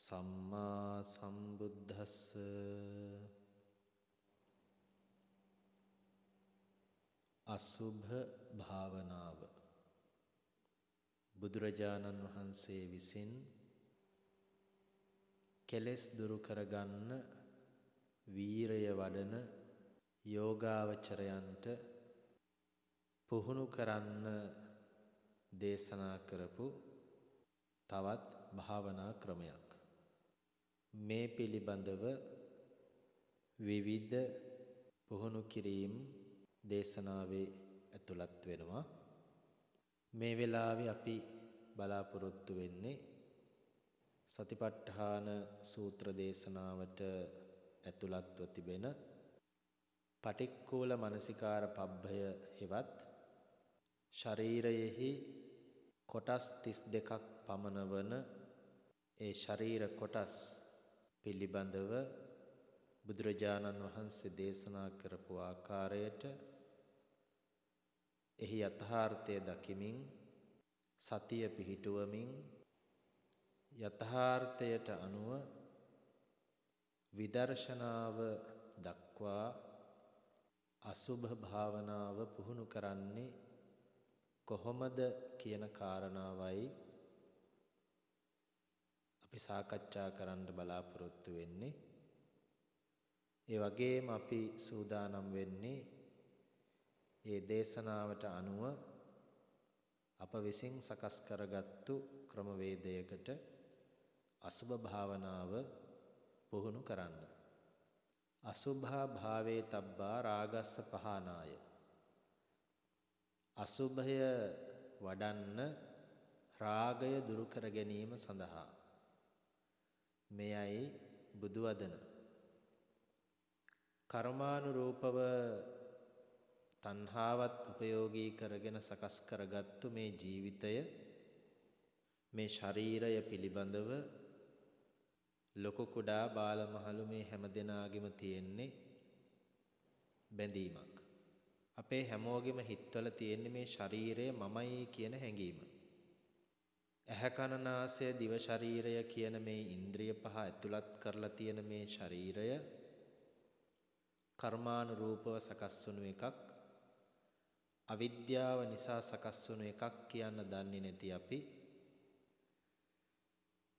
සම්මා සම්බුද්දස්ස. අසුභ භාවනාව. බුදුරජාණන් වහන්සේ විසින් කෙලෙස් දුරු කරගන්න වීරය වඩන යෝගාවචරයන්ට පුහුණු කරන්න දේශනා කරපු තවත් භාවනා ක්‍රමයක්. මේ පිළිබඳව විවිධ පුහුණු කිරීම දේශනාවේ ඇතුළත් වෙනවා. මේ වෙලාවේ අපි බලාපොරොත්තු වෙන්නේ සතිපට්ඨාන සූත්‍ර දේශනාවට ඇතුළත්ව තිබෙන පටික්කෝල මනසිකාර පබ්බය හෙවත් ශරීරයෙහි කොටස් 32ක් පමණ වන ඒ ශරීර කොටස් පිළිබඳව බුදුරජාණන් වහන්සේ දේශනා කරපු ආකාරයට එහි යථාර්ථය දකිමින් සතිය පිහිටුවමින් යථාර්ථයට අනුව විදර්ශනාව දක්වා අසුභ භාවනාව පුහුණු කරන්නේ කොහොමද කියන කාරණාවයි අපි සාකච්ඡා කරන්න බලාපොරොත්තු වෙන්නේ. ඒ වගේම අපි සූදානම් වෙන්නේ ඒ දේශනාවට අනුව අප විසින් සකස් කරගත්තු ක්‍රමවේදයකට අසුභ භාවනාව පුහුණු කරන්න. අසුභා භාවේ තබ්බා රාගස්ස පහනාය. අසුභය වඩන්න රාගය දුරු කර ගැනීම සඳහා මෙයයි බුදු වදන කර්මානුරූපව තණ්හාවත් උපයෝගී කරගෙන සකස් කරගත්තු මේ ජීවිතය මේ ශරීරය පිළිබඳව ලොකු කුඩා බාලමහලු මේ හැම දෙනාගෙම තියෙන්නේ බැඳීමක්. අපේ හැමෝගෙම හිතවල තියෙන්නේ මේ ශරීරය මමයි කියන හැඟීම. ඇහැ කන නාසය දිව ශරීරය කියන මේ ඉන්ද්‍රිය පහ ඇතුළත් කරලා තියෙන මේ ශරීරය කර්මානුරූපව සකස් වුණු එකක්. අවිද්‍යාව නිසා සකස් වුණු එකක් කියන්න දන්නේ නැති අපි.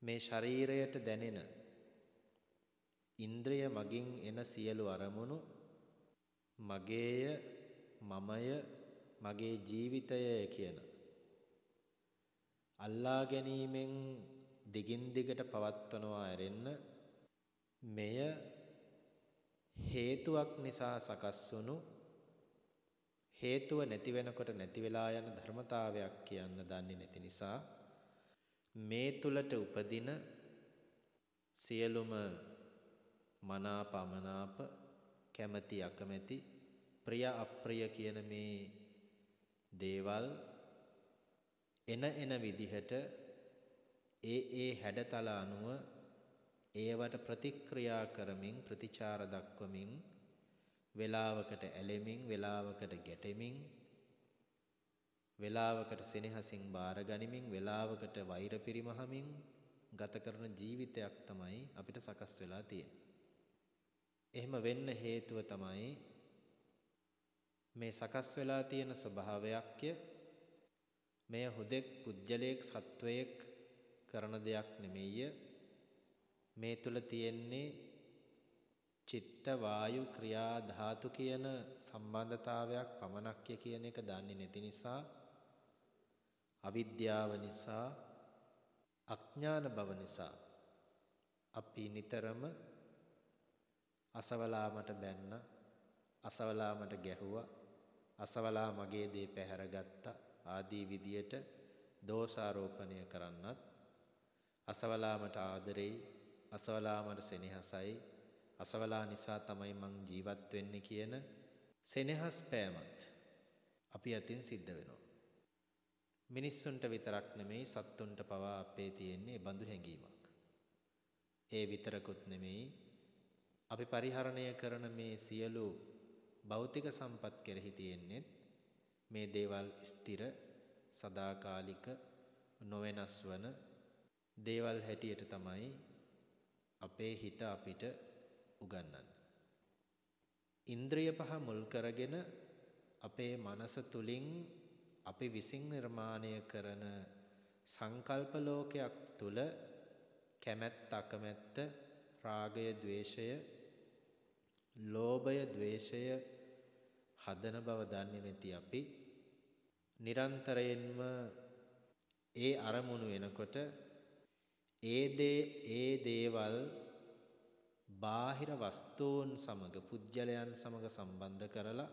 මේ ශරීරයට දැනෙන ඉන්ද්‍රිය මගින් එන සියලු අරමුණු මගේය මමය මගේ ජීවිතය කියන අල්ලා ගැනීමෙන් දිගින් දිගට පවත්වනවා ඇරෙන්න මෙය හේතුවක් නිසා සකස් වුණු හේතුව නැති වෙනකොට නැති වෙලා යන ධර්මතාවයක් කියන්න දන්නේ නැති නිසා මේ තුලට උපදින සියලුම මනාපමනාප කැමැති අකමැති ප්‍රිය අප්‍රිය කියන මේ දේවල් එන එන විදිහට ඒ ඒ හැඩතල අනුව ඒවට ප්‍රතික්‍රියා කරමින් ප්‍රතිචාර දක්වමින් වේලාවකට ඇලෙමින් වේලාවකට ගැටෙමින් වේලාවකට සෙනෙහසින් බාර ගනිමින් වේලාවකට වෛර පරිමහමින් ගත කරන ජීවිතයක් තමයි අපිට සකස් වෙලා තියෙන්නේ. එහෙම වෙන්න හේතුව තමයි මේ සකස් වෙලා තියෙන ස්වභාවයක්ය මෙය හුදෙක් පුජ්‍යලයක් සත්වයක් කරන දෙයක් නෙමෙయ్య මේ තුල තියෙන්නේ චිත්ත වායු ක්‍රියා ධාතු කියන සම්බන්ධතාවයක් පමණක්ය කියන එක දන්නේ නැති නිසා අවිද්‍යාව නිසා අඥාන බව නිසා අපි නිතරම අසවලා මට බැන්න අසවලා මට ගැහුවා අසවලා මගේ දේ පැහැරගත්තා ආදී විදියට දෝෂාරෝපණය කරන්නත් අසවලාමට ආදරෙයි අසවලා මට සෙනෙහසයි අසවලා නිසා තමයි මං ජීවත් වෙන්නේ කියන සෙනෙහස් පෑමත් අපි අතින් සිද්ධ වෙනවා. මිනිස්සුන්ට විතරක් නෙමෙයි සත්තුන්ට පවා අපේ තියෙන්නේ බඳු හැඟීමක්. ඒ විතරකුත් නෙමෙයි අපි පරිහරණය කරන මේ සියලු භෞතික සම්පත් කෙරෙහි තියෙන්නේ මේ දේවල් ස්ථිර සදාකාලික නොවෙනස් වන දේවල් හැටියට තමයි අපේ හිත අපිට උගන්වන්නේ. ඉන්ද්‍රිය පහ මුල් කරගෙන අපේ මනස තුලින් අපි විසින් නිර්මාණය කරන සංකල්ප ලෝකයක් තුල කැමැත්ත අකමැත්ත රාගය ద్వේෂය ලෝභය ద్వේෂය හදන බව දන්නේ නැති අපි නිරන්තරයෙන්ම ඒ අරමුණු වෙනකොට ඒ දේ ඒ දේවල් බාහිර වස්තුන් සමග පුද්ගලයන් සමග සම්බන්ධ කරලා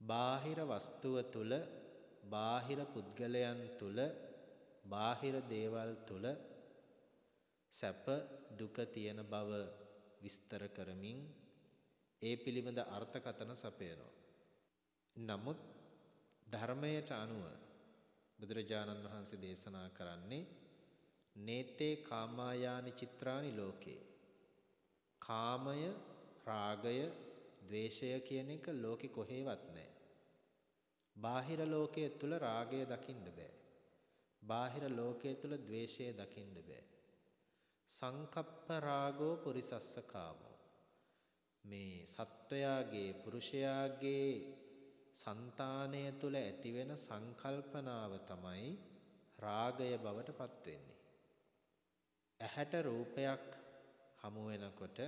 බාහිර වස්තුව තුල බාහිර පුද්ගලයන් තුල බාහිර දේවල් තුල සැප දුක තියෙන බව විස්තර කරමින් ඒ පිළිබඳ අර්ථකතන සපයනවා. නමුත් ධර්මයට අනුව බුදුරජාණන් වහන්සේ දේශනා කරන්නේ නේතේ කාමායානි චිත්‍රානි ලෝකේ කාමය රාගය ද්වේෂය කියන එක ලෝකෙ කොහෙවත් නැහැ. බාහිර ලෝකයේ තුල රාගය දකින්න බෑ. බාහිර ලෝකයේ තුල ද්වේෂය දකින්න බෑ. සංකප්ප රාගෝ පුරිසස්ස කාමෝ මේ සත්වයාගේ පුරුෂයාගේ సంతානය තුල ඇතිවෙන සංකල්පනාව තමයි රාගය බවට පත් වෙන්නේ. ඇහැට රූපයක් හමු වෙනකොට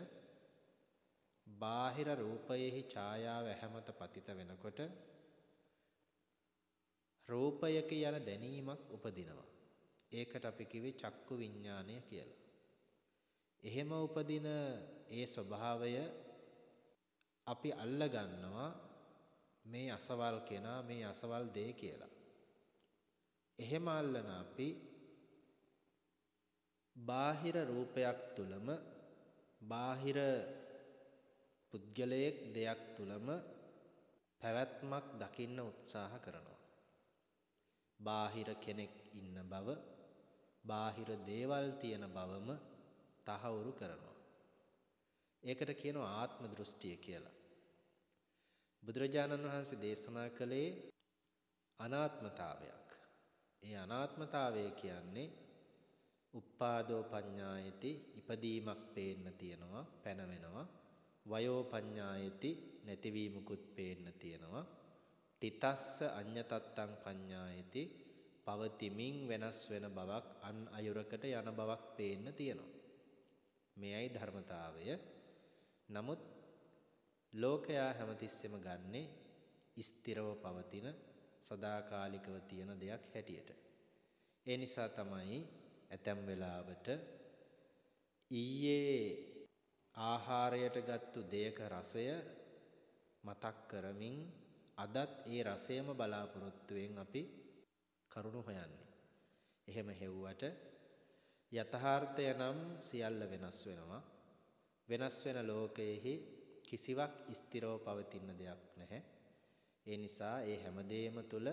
බාහිර රූපයෙහි ඡායාව ඇහැමත පතිත වෙනකොට රූපයක යන දැනීමක් උපදිනවා. ඒකට අපි කිව්වේ චක්කු විඥානය කියලා. එහෙම උපදින ඒ ස්වභාවය අපි අල්ල ගන්නවා මේ අසවල් කෙනා මේ අසවල් දේ කියලා. එහෙම අල්ලන අපි බාහිර රූපයක් තුලම බාහිර පුද්ගලයෙක් දෙයක් තුලම පැවැත්මක් දකින්න උත්සාහ කරනවා. බාහිර කෙනෙක් ඉන්න බව, බාහිර දේවල් තියෙන බවම තහවුරු කරනවා. ඒකට කියනවා ආත්ම දෘෂ්ටිය කියලා. බුදුරජාණන් වහන්සේ දේශනා කළේ අනාත්මතාවයක්. ඒ අනාත්මතාවය කියන්නේ උප්පාදෝ පඤ්ඤායති ඉපදීමක් පේන්න තියෙනවා පැනවෙනවා. වයෝ පඤ්ඤායති නැතිවීමකුත් පේන්න තියෙනවා. තිතස්ස අඤ්ඤතත්තං පඤ්ඤායති පවතිමින් වෙනස් වෙන බවක් අන් අයුරකට යන බවක් පේන්න තියෙනවා. මෙයයි ධර්මතාවය. නමුත් ලෝකයා හැමතිස්සෙම ගන්නේ ස්ථිරව පවතින සදාකාලිකව තියෙන දෙයක් හැටියට. ඒ නිසා තමයි ඇතැම් වෙලාවට ඊයේ ආහාරයට ගත්තු දෙයක රසය මතක් කරමින් අදත් ඒ රසයම බලාපොරොත්තුවෙන් අපි කරුණු හොයන්නේ. එහෙම හෙව්වට යථාර්ථය නම් සියල්ල වෙනස් වෙනවා. වෙනස් වෙන ලෝකයේහි කිසිවක් ස්ථිරව පවතින දෙයක් නැහැ. ඒ නිසා ඒ හැමදේම තුල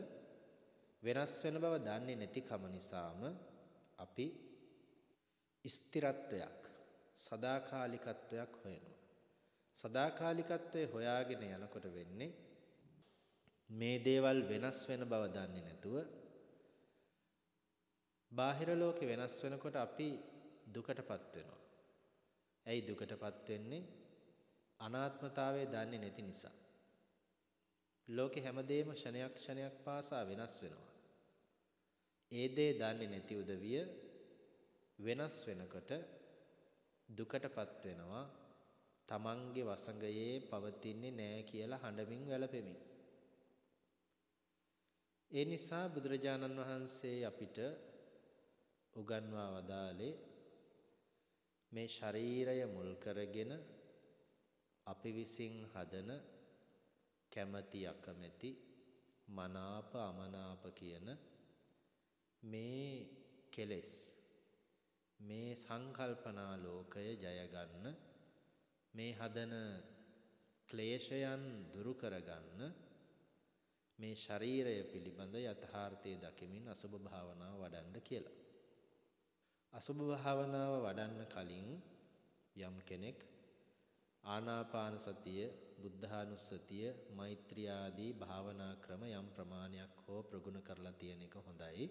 වෙනස් වෙන බව දන්නේ නැතිකම නිසාම අපි ස්ථිරත්වයක් සදාකාලිකත්වයක් හොයනවා. සදාකාලිකත්වයේ හොයාගෙන යනකොට වෙන්නේ මේ දේවල් වෙනස් වෙන බව දන්නේ නැතුව බාහිර ලෝකෙ වෙනස් වෙනකොට අපි දුකටපත් වෙනවා. ඇයි දුකටපත් වෙන්නේ? අනාත්මතාවය දන්නේ නැති නිසා. ලෝකේ හැමදේම ක්ෂණයක් ක්ෂණයක් පාසා වෙනස් වෙනවා. ඒ දේ දන්නේ නැති උදවිය වෙනස් වෙනකොට දුකටපත් වෙනවා. තමන්ගේ වසඟයේ පවතින්නේ නැහැ කියලා හඬමින් වැළපෙමින්. ඒ නිසා බුදුරජාණන් වහන්සේ අපිට උගන්වා වදාලේ මේ ශරීරය මුල් කරගෙන අපි විසින් හදන කැමැති අකමැති මනාප අමනාප කියන මේ කෙලෙස් මේ සංකල්පනා ලෝකය ජය ගන්න මේ හදන ක්ලේශයන් දුරු කරගන්න මේ ශරීරය පිළිබඳ යථාර්ථය දකිමින් අසුභ භාවනාව වඩන්න කියලා. අසුභ භාවනාව වඩන්න කලින් යම් කෙනෙක් ආනාපාන සතිය, බුද්ධානුස්සතිය, මෛත්‍රී ආදී භාවනා ක්‍රම යම් ප්‍රමාණයක් හෝ ප්‍රගුණ කරලා තියෙන එක හොඳයි.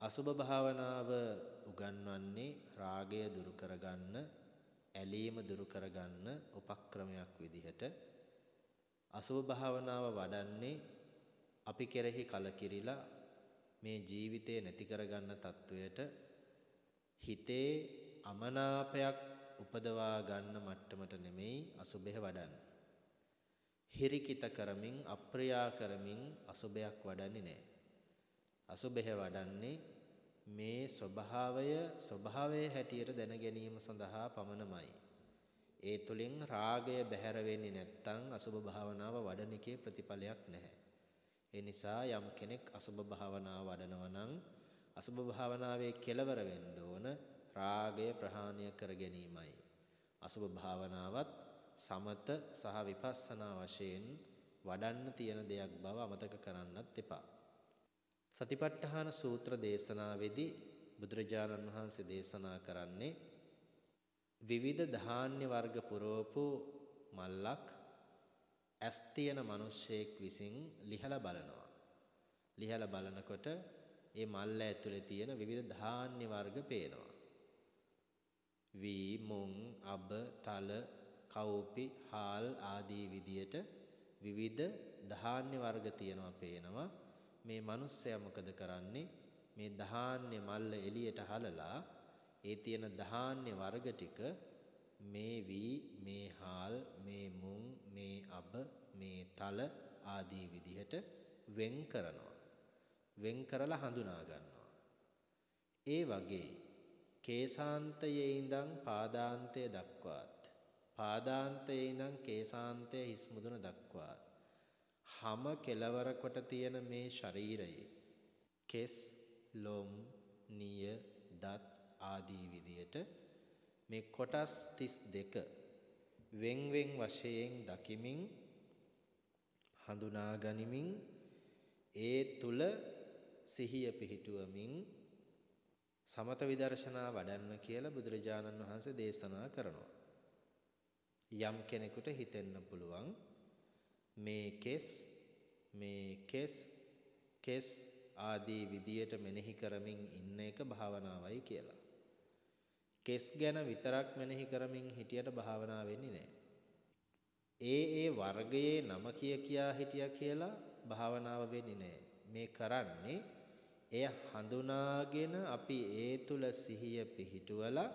අසුභ භාවනාව උගන්වන්නේ රාගය දුරු කරගන්න, ඇලීම දුරු කරගන්න උපක්‍රමයක් විදිහට අසුභ භාවනාව වඩන්නේ අපි කෙරෙහි කලකිරිලා මේ ජීවිතේ නැති කරගන්න තත්වයට හිතේ අමනාපයක් උපදවා ගන්න මට්ටමට නෙමෙයි අසුභය වඩන්නේ. හිරිකිත කරමින් අප්‍රියා කරමින් අසුභයක් වඩන්නේ නැහැ. අසුභය වඩන්නේ මේ ස්වභාවය ස්වභාවයේ හැටියට දැන ගැනීම සඳහා පමණමයි. ඒ තුලින් රාගය බැහැර වෙන්නේ නැත්නම් අසුභ භාවනාව වඩන එකේ ප්‍රතිඵලයක් නැහැ. ඒ නිසා යම් කෙනෙක් අසුභ භාවනාව වඩනවා නම් අසුභ භාවනාවේ කෙලවර වෙන්න ඕන රාගය ප්‍රහාණය කර ගැනීමයි. අසුභ භාවනාවත් සමත සහ විපස්සනා වශයෙන් වඩන්න තියෙන දෙයක් බව අමතක කරන්නත් එපා. සතිපට්ඨාන සූත්‍ර දේශනාවේදී බුදුරජාණන් වහන්සේ දේශනා කරන්නේ විවිධ ධාන්‍ය වර්ග පුරවපු මල්ලක් ඇස් තියෙන මිනිස්සෙක් විසින් ලිහලා බලනවා. ලිහලා බලනකොට ඒ මල්ල ඇතුලේ තියෙන විවිධ ධාන්‍ය වර්ග පේනවා. වී, මුං, අබ, තල, කව්පි, හාල් ආදී විදියට විවිධ ධාන්‍ය වර්ග තියෙනවා පේනවා. මේ මිනිස්සයා මොකද කරන්නේ? මේ ධාන්‍ය මල්ල එළියට හලලා ඒ තියෙන ධාන්‍ය වර්ග ටික මේ වී මේ හාල් මේ මුං මේ අබ මේ තල ආදී විදිහට වෙන් කරනවා වෙන් කරලා හඳුනා ගන්නවා ඒ වගේ කේසාන්තයේ ඉඳන් පාදාන්තය දක්වාත්. පාදාන්තයේ ඉඳන් කේසාන්තය හිස් මුදුන දක්වාත්. හැම කෙලවර කොට තියෙන මේ ශරීරයේ කෙස් ලොම් නිය දත් ආදී විදියට මේ කොටස් 32 වෙන් වෙන් වශයෙන් දකිමින් හඳුනා ගනිමින් ඒ තුල සිහිය පිහිටුවමින් සමත විදර්ශනා වඩන්න කියලා බුදුරජාණන් වහන්සේ දේශනා කරනවා. යම් කෙනෙකුට හිතෙන්න පුළුවන් මේ කෙස් මේ කෙස් කෙස් ආදී විදියට මෙනෙහි කරමින් ඉන්න එක භාවනාවයි කියලා. කෙස් ගැන විතරක් මෙනෙහි කරමින් හිටියට භාවනා වෙන්නේ නැහැ. ඒ ඒ වර්ගයේ නම කිය කියා හිටියා කියලා භාවනාව වෙන්නේ නැහැ. මේ කරන්නේ එය හඳුනාගෙන අපි ඒ තුල සිහිය පිහිටුවලා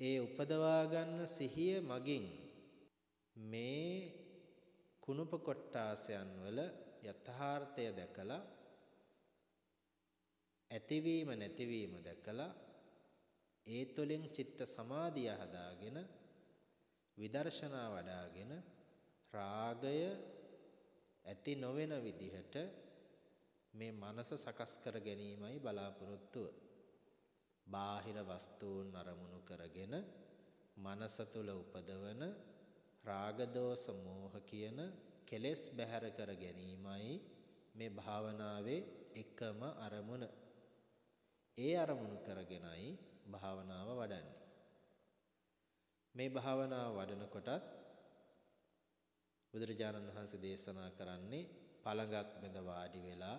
ඒ උපදවා ගන්න සිහිය මගින් මේ කුණප කොට්ටාසයන් වල යථාර්ථය දැකලා ඇතිවීම නැතිවීම දැකලා ඒ තුළින් චිත්ත සමාධිය හදාගෙන විදර්ශනා වඩාගෙන රාගය ඇති නොවන විදිහට මේ මනස සකස් කර ගැනීමයි බලාපොරොත්තුව. බාහිර වස්තුන් අරමුණු කරගෙන මනස තුල උපදවන රාග දෝෂ මෝහ කියන කෙලෙස් බැහැර කර ගැනීමයි මේ භාවනාවේ එකම අරමුණ. ඒ අරමුණු කරගෙනයි භාවනාව වඩන්නේ. මේ භාවනාව වඩනකොටත් බුදුරජාණන් වහන්සේ දේශනා කරන්නේ පළඟක් බඳ වාඩි වෙලා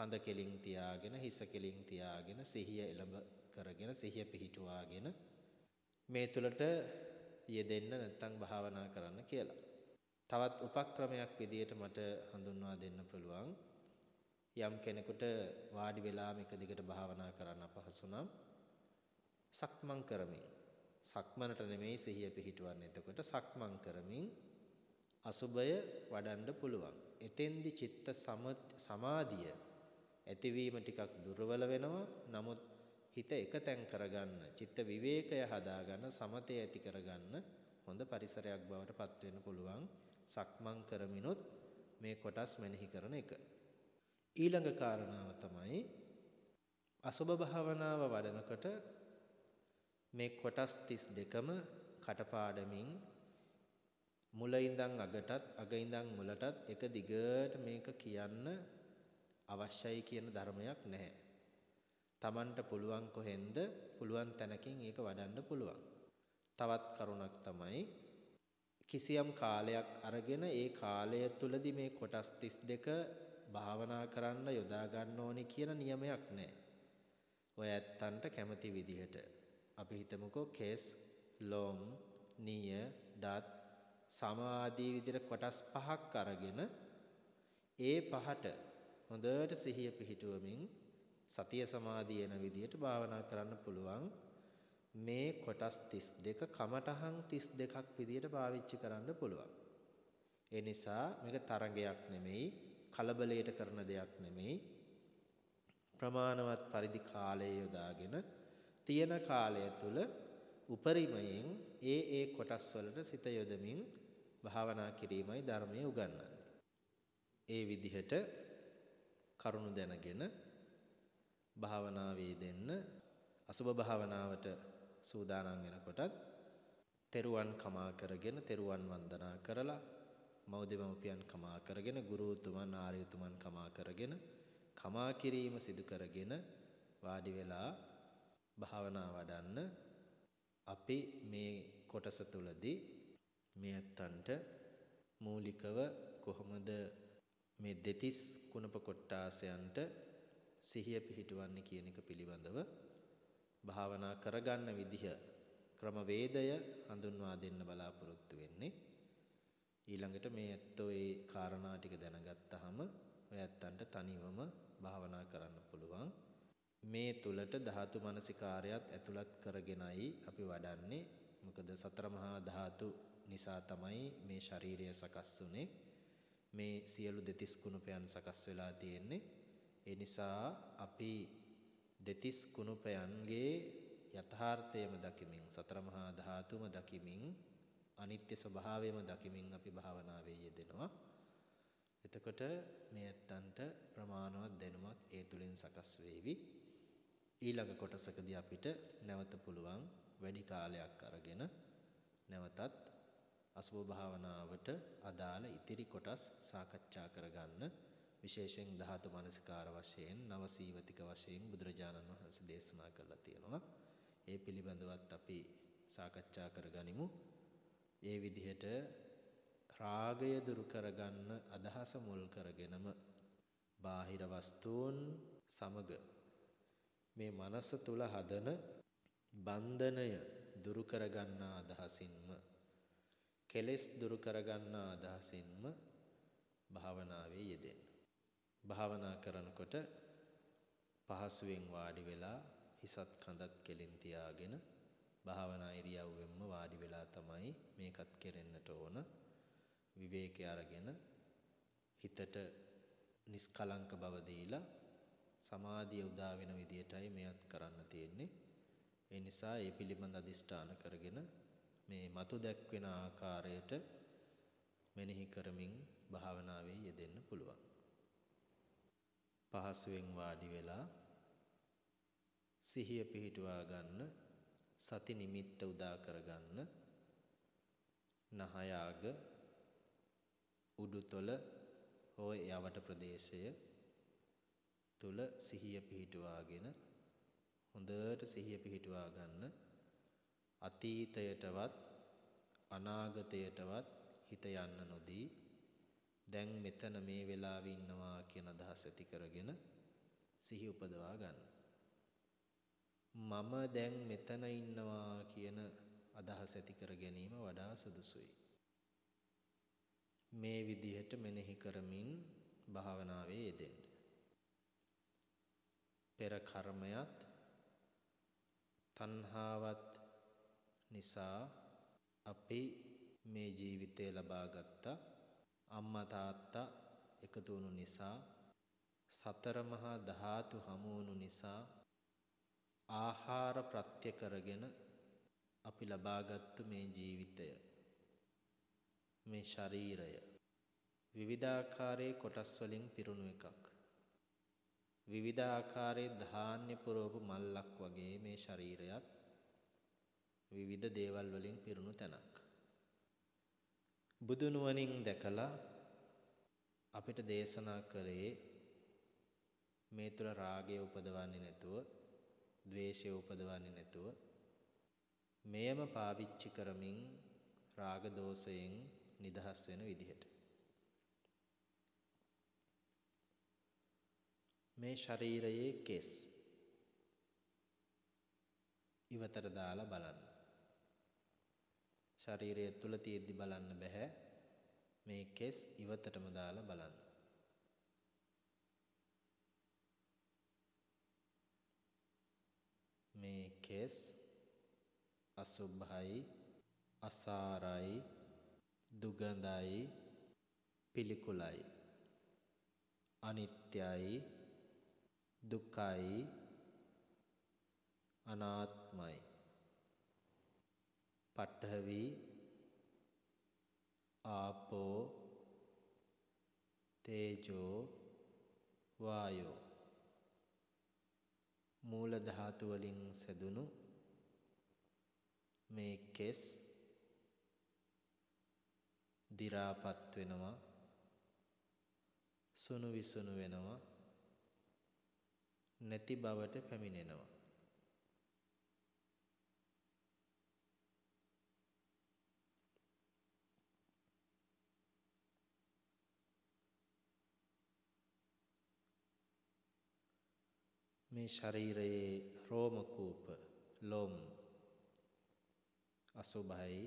කඳ කෙලින් තියාගෙන හිස කෙලින් තියාගෙන සිහිය එළඹ කරගෙන සිහිය පිහිටුවාගෙන මේ තුලට යෙදෙන්න නැත්නම් භාවනා කරන්න කියලා. තවත් උපක්‍රමයක් විදියට මට හඳුන්වා දෙන්න පුළුවන්. යම් කෙනෙකුට වාඩි වෙලාම එක දිගට භාවනා කරන්න අපහසු නම් සක්මන් කරමින් සක්මනට නෙමෙයි සිහිය පිහිටවන්නේ. එතකොට සක්මන් කරමින් අසුබය වඩන්න පුළුවන්. එතෙන්දි චිත්ත සමාධිය ඇතිවීම ටිකක් දුර්වල වෙනවා. නමුත් හිත එකතෙන් කරගන්න, චිත්ත විවේකය හදාගන්න, සමතය ඇති කරගන්න හොඳ පරිසරයක් බවට පත් වෙන්න පුළුවන්. සක්මන් කරමිනුත් මේ කොටස් මෙනෙහි කරන එක. ඊළඟ කාරණාව තමයි අසුබ භාවනාව වඩනකොට මේ කොටස් 32ම කටපාඩමින් මුල ඉඳන් අගටත් අග ඉඳන් මුලටත් එක දිගට මේක කියන්න අවශ්‍යයි කියන ධර්මයක් නැහැ. Tamanට පුළුවන් කොහෙන්ද පුළුවන් තැනකින් ඒක වඩන්න පුළුවන්. තවත් කරුණක් තමයි කිසියම් කාලයක් අරගෙන ඒ කාලය තුලදී මේ කොටස් 32 භාවනා කරන්න යොදා ගන්න ඕනි කියන නියමයක් නැහැ. ඔය ඇත්තන්ට කැමති විදිහට අපි හිතමුකෝ කේස් ලොම් නිය දත් සමාධී විදිහට කොටස් පහක් අරගෙන ඒ පහට හොඳට සිහිය පිහිටුවමින් සතිය සමාධිය එන විදිහට භාවනා කරන්න පුළුවන් මේ කොටස් 32 කමඨහන් 32ක් විදිහට පාවිච්චි කරන්න පුළුවන්. ඒ නිසා මේක තරඟයක් නෙමෙයි, කලබලයට කරන දෙයක් නෙමෙයි. ප්‍රමාණවත් පරිදි කාලය යොදාගෙන තියෙන කාලය තුල උපරිමයෙන් ඒ ඒ කොටස් වලට සිත යොදමින් භාවනා කිරීමයි ධර්මයේ උගන්වන්නේ. ඒ විදිහට කරුණු දැනගෙන භාවනාවේ දෙන්න අසුබ භාවනාවට සූදානම් වෙනකොටත් තෙරුවන් කමා කරගෙන තෙරුවන් වන්දනා කරලා මෞදෙමෝපියන් කමා කරගෙන ගුරුතුමන් ආර්යතුමන් කමා කරගෙන කමා කිරීම සිදු කරගෙන වාඩි වෙලා භාවනා වඩන්න අපි මේ කොටස තුලදී මේ අත්තන්ට මූලිකව කොහොමද මේ දෙතිස් කුණප කොට්ටාසයන්ට සිහිය පිහිටවන්නේ කියන එක පිළිබඳව භාවනා කරගන්න විදිහ ක්‍රමවේදය හඳුන්වා දෙන්න බලාපොරොත්තු වෙන්නේ. ඊළඟට මේ ඇත්තෝ ඒ කාරණා ටික දැනගත්තාම ඔය ඇත්තන්ට තනිවම භාවනා කරන්න පුළුවන්. මේ තුලට ධාතු මනසිකාරයත් ඇතුළත් කරගෙනයි අපි වඩන්නේ. මොකද සතර මහා ධාතු නිසා තමයි මේ ශරීරය සකස් වුනේ. මේ සියලු දෙතිස් කුණුපයන් සකස් වෙලා තියෙන්නේ ඒ නිසා අපි දෙතිස් කුණුපයන්ගේ යථාර්ථයම දකිමින් සතර මහා ධාතුම දකිමින් අනිත්‍ය ස්වභාවයම දකිමින් අපි භාවනාවේ යෙදෙනවා. එතකොට මේ ඇත්තන්ට ප්‍රමාණවත් දැනුමක් ඒ තුලින් සකස් වේවි. ඊළඟ කොටසකදී අපිට නැවත පුළුවන් වැඩි කාලයක් අරගෙන නැවතත් අසුභ භාවනාවට අදාළ ඉතිරි කොටස් සාකච්ඡා කරගන්න විශේෂයෙන් ධාතු මනසිකාර වශයෙන් නව සීවතික වශයෙන් බුදුරජාණන් වහන්සේ දේශනා කළා තියෙනවා. ඒ පිළිබඳවත් අපි සාකච්ඡා කරගනිමු. ඒ විදිහට රාගය දුරු කරගන්න අදහස මුල් කරගෙනම බාහිර වස්තුන් සමග මේ මනස තුල හදන බන්ධනය දුරු කරගන්නා අදහසින්ම කෙලෙස් දුරු කරගන්නා අදහසින්ම භාවනාවේ යෙදෙන්න. භාවනා කරනකොට පහසුවෙන් වාඩි වෙලා හිසත් කඳත් කෙලින් තියාගෙන භාවනා ඉරියව්වෙන්ම වාඩි වෙලා තමයි මේකත් කෙරෙන්නට ඕන විවේකී අරගෙන හිතට නිස්කලංක බව දීලා සමාධිය උදා වෙන විදියටයි මෙයත් කරන්න තියෙන්නේ ඒ නිසා ඒ පිළිබඳ අදිෂ්ඨාන කරගෙන මේ මතු දැක්වෙන ආකාරයට මෙනෙහි කරමින් භාවනාවේ යෙදෙන්න පුළුවන්. පහසුවෙන් වාඩි වෙලා සිහිය පිහිටුවා ගන්න සති නිමිත්ත උදා කරගන්න නහය අග උඩුතොල හෝ යවට ප්‍රදේශය තුල සිහිය පිහිටුවාගෙන හොඳට සිහිය පිහිටුවා ගන්න අතීතයටවත් අනාගතයටවත් හිත යන්න නොදී දැන් මෙතන මේ වෙලාවේ ඉන්නවා කියන අදහස ඇති කරගෙන සිහි උපදවා ගන්න. මම දැන් මෙතන ඉන්නවා කියන අදහස ඇති කර ගැනීම වඩා සුදුසුයි. මේ විදිහට මෙනෙහි කරමින් භාවනාවේ යෙදෙන්න. පෙර කර්මයක් තණ්හාවත් නිසා අපි මේ ජීවිතය ලබා ගත්තා අම්මා තාත්තා එකතු වුණු නිසා සතර මහා ධාතු හමු වුණු නිසා ආහාර ප්‍රත්‍ය කරගෙන අපි ලබාගත්තු මේ ජීවිතය මේ ශරීරය විවිධාකාරයේ කොටස් වලින් පිරුණු එකක්. විවිධාකාරයේ ධාන්‍ය පුරවපු මල්ලක් වගේ මේ ශරීරයත් විවිධ දේවල් වලින් පිරුණු තැනක්. බුදු නුවණින් දැකලා අපිට දේශනා කළේ මේ තුල රාගය උපදවන්නේ නැතුව, ద్వේෂය උපදවන්නේ නැතුව මෙයම පාවිච්චි කරමින් රාග දෝෂයෙන් නිදහස් වෙන විදිහට. මේ ශරීරයේ කෙස් ඉවතට දාලා බලන්න. ශරීරය තුල තියෙද්දි බලන්න බෑ. මේ කෙස් ඉවතටම දාලා බලන්න. මේ කෙස් අසුභයි අසාරයි දුගඳයි පිළිකුලයි අනිත්‍යයි දුකයි අනාත්මයි පඨවි ආපෝ තේජෝ වායෝ මූල ධාතු වලින් සැදුණු මේ කෙස් දි รา පත් වෙනවා සුණු විසුණු වෙනවා නැති බවට පැමිණෙනවා. මේ ශරීරයේ රෝම කූප ලොම් අසුභයි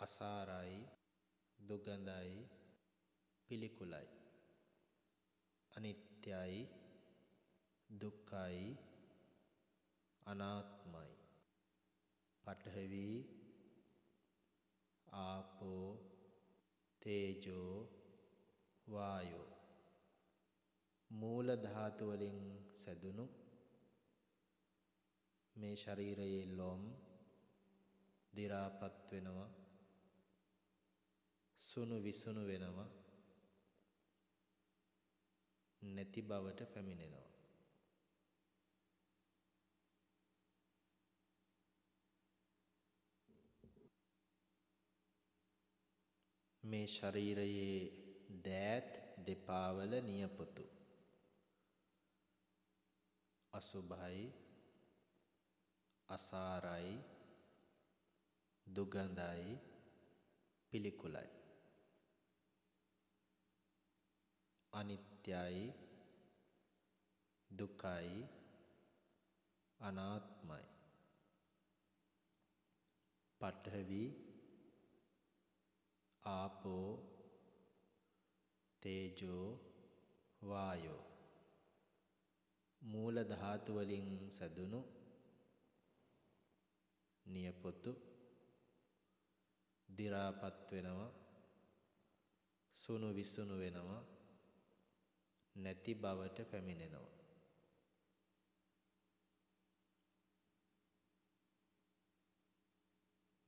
අසාරයි දුගඳයි පිළිකුලයි අනිත්‍යයි දුක්ඛයි අනාත්මයි. පඨවි ආපෝ තේජෝ වායෝ. මූල ධාතු වලින් සැදුණු මේ ශරීරයේ ලොම් දි รา පත් වෙනවා සුණු විසුණු වෙනවා නැති බවට පැමිණෙනවා. මේ ශරීරයේ දෑත් දෙපාවල නියපොතු. අසුභයි අසාරයි දුගඳයි පිළිකුලයි. අනිත්‍යයි දුකයි අනාත්මයි. පඨවි ආපෝ තේජෝ වායෝ. මූල ධාතු වලින් සැදුණු නියපොතු දි รา පත් වෙනවා සුණු විසුණු වෙනවා නැති බවට පැමිණෙනවා.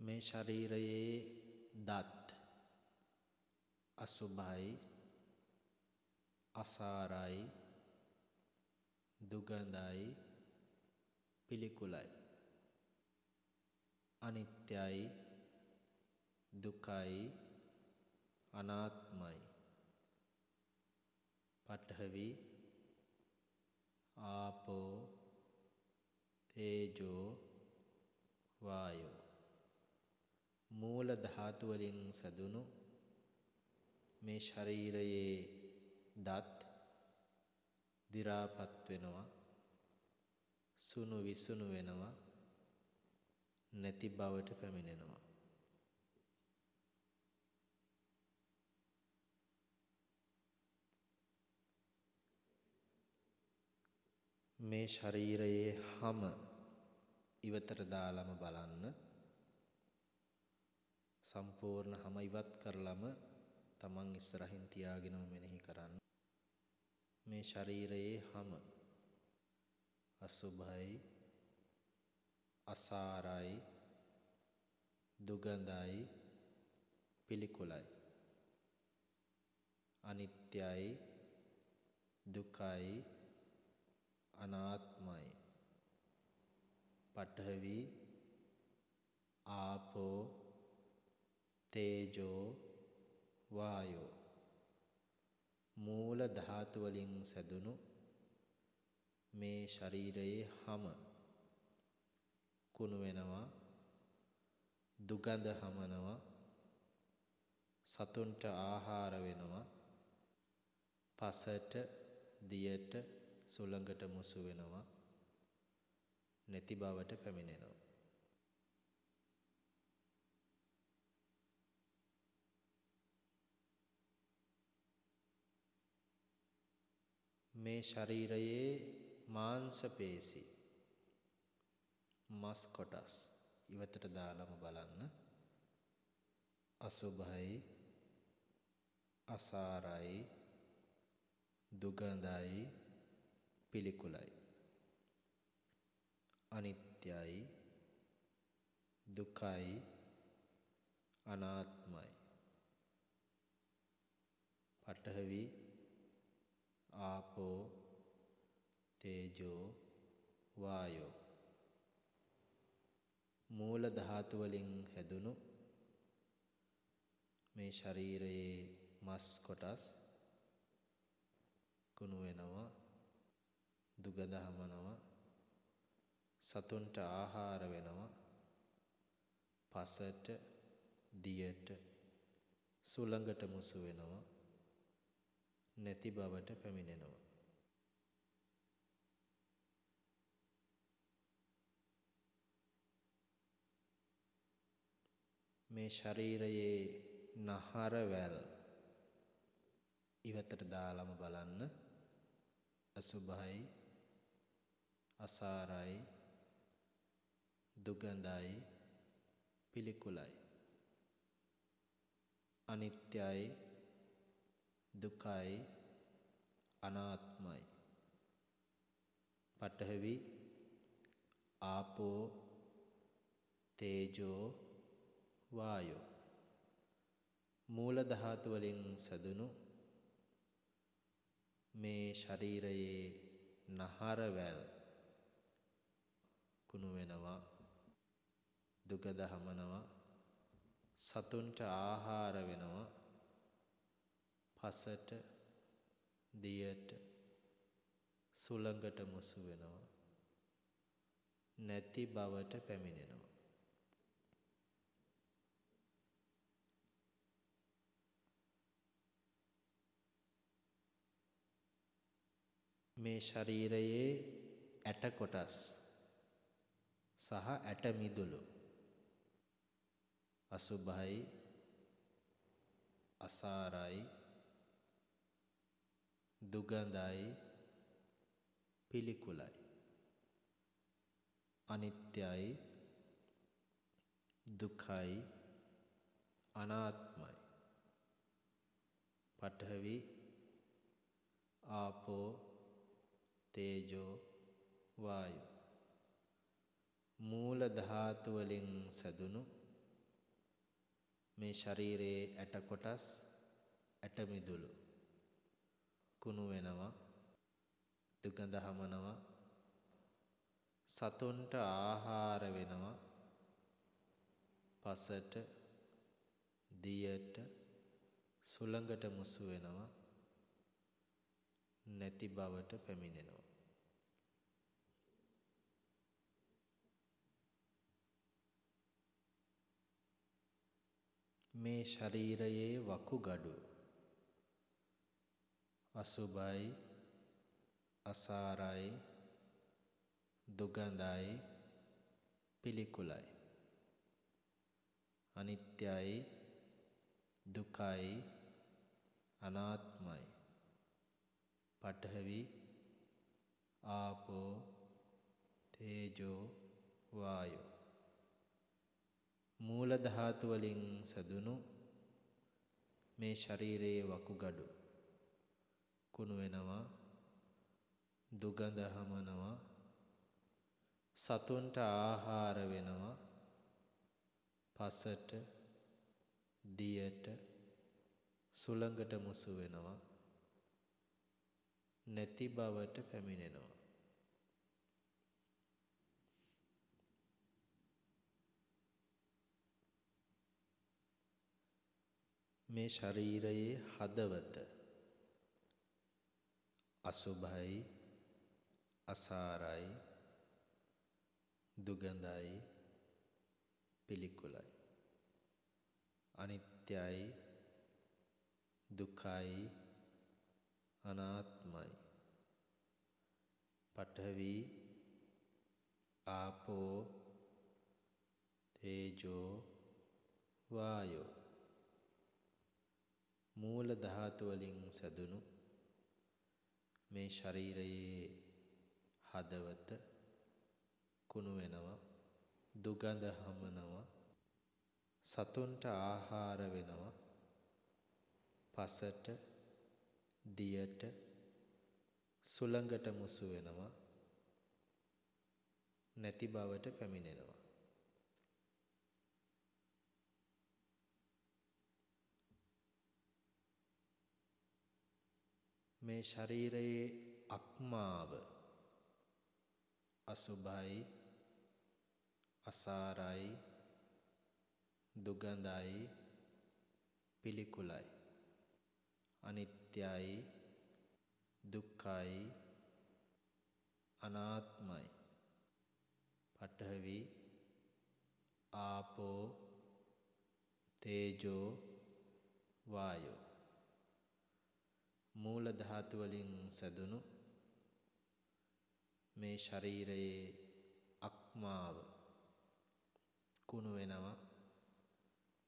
මේ ශරීරයේ දත් අසුභයි අසාරයි දුගඳයි පිළිකුලයි. අනිත්‍යයි දුකයි අනාත්මයි. පඨවි ආපෝ තේජෝ වායෝ. මූල ධාතු වලින් සැදුණු මේ ශරීරයේ දත් දි รา පත් වෙනවා. සුණු විසුණු වෙනවා. නැති බවට පැමිණෙනවා. මේ ශරීරයේ හැම ඉවතට දාලම බලන්න. සම්පූර්ණ හැම ඉවත් කරලම තමන් ඉස්සරහින් තියාගෙනම මෙනෙහි කරන්න. මේ ශරීරයේ හැම අසුභයි අසාරයි දුගඳයි පිළිකුලයි. අනිත්‍යයි දුකයි අනාත්මයි. පඨවි ආපෝ තේජෝ වායෝ. මූල ධාතු වලින් සැදුණු මේ ශරීරයේ හැම කුණු වෙනවා දුගඳ හමනවා සතුන්ට ආහාර වෙනවා පසට දියට සුළඟට මුසු වෙනවා නැති බවට පැමිණෙනවා. මේ ශරීරයේ මාංශ පේශි. මස් කොටස්. ඉවතට දාලම බලන්න. අසුභයි අසාරයි දුගඳයි පිළිකුලයි. අනිත්‍යයි දුකයි අනාත්මයි. පඨවි ආපෝ තේජෝ වායෝ. මූල ධාතු වලින් හැදුණු මේ ශරීරයේ මස් කොටස් කුණු වෙනවා දුගඳ හමනවා සතුන්ට ආහාර වෙනවා පසට දියට සුළඟට මුසු වෙනවා. නැති බවට පැමිණෙනවා. මේ ශරීරයේ නහර වැල් ඉවතට දාලම බලන්න. අසුභයි අසාරයි දුගඳයි පිළිකුලයි. අනිත්‍යයි දුකයි අනාත්මයි. පඨවි ආපෝ තේජෝ වායෝ. මූල ධාතු වලින් සැදුණු මේ ශරීරයේ නහරවැල් කුණු වෙනවා දුගඳ හමනවා සතුන්ට ආහාර වෙනවා. පසට දියට සුළඟට මුසු වෙනවා. නැති බවට පැමිණෙනවා. මේ ශරීරයේ ඇට කොටස් සහ ඇට මිදුළු අසුභයි අසාරයි දුගඳයි පිළිකුලයි. අනිත්‍යයි දුකයි අනාත්මයි. පඨවි ආපෝ තේජෝ වායු. මූල ධාතු වලින් සැදුණු මේ ශරීරයේ ඇට කොටස් ඇට මිදුළු. කුණු වෙනවා දුගඳ හමනවා සතුන්ට ආහාර වෙනවා පසට දියට සුළඟට මුසු වෙනවා නැති බවට පැමිණෙනවා. මේ ශරීරයේ වකුගඩු අසුභයි අසාරයි දුගඳයි පිළිකුලයි. අනිත්‍යයි දුකයි අනාත්මයි. පඨවි ආපෝ තේජෝ වායෝ. මූල ධාතු වලින් සැදුණු මේ ශරීරයේ වකුගඩු. කුණු වෙනවා දුගඳ හමනවා සතුන්ට ආහාර වෙනවා පසට දියට සුළඟට මුසු වෙනවා නැති බවට පැමිණෙනවා. මේ ශරීරයේ හදවත අසුභයි අසාරයි දුගඳයි පිළිකුලයි. අනිත්‍යයි දුකයි අනාත්මයි. පඨවි ආපෝ තේජෝ වායෝ. මූල ධාතු වලින් සැදුණු මේ ශරීරයේ හදවත කුණු වෙනවා දුගඳ හමනවා සතුන්ට ආහාර වෙනවා පසට දියට සුළඟට මුසු වෙනවා නැති බවට පැමිණෙනවා. මේ ශරීරයේ අක්මාව අසුභයි අසාරයි දුගඳයි පිළිකුලයි. අනිත්‍යයි දුක්ඛයි අනාත්මයි. පඨවි ආපෝ තේජෝ වායෝ. මූල ධාතු වලින් සැදුණු මේ ශරීරයේ අක්මාව කුණු වෙනවා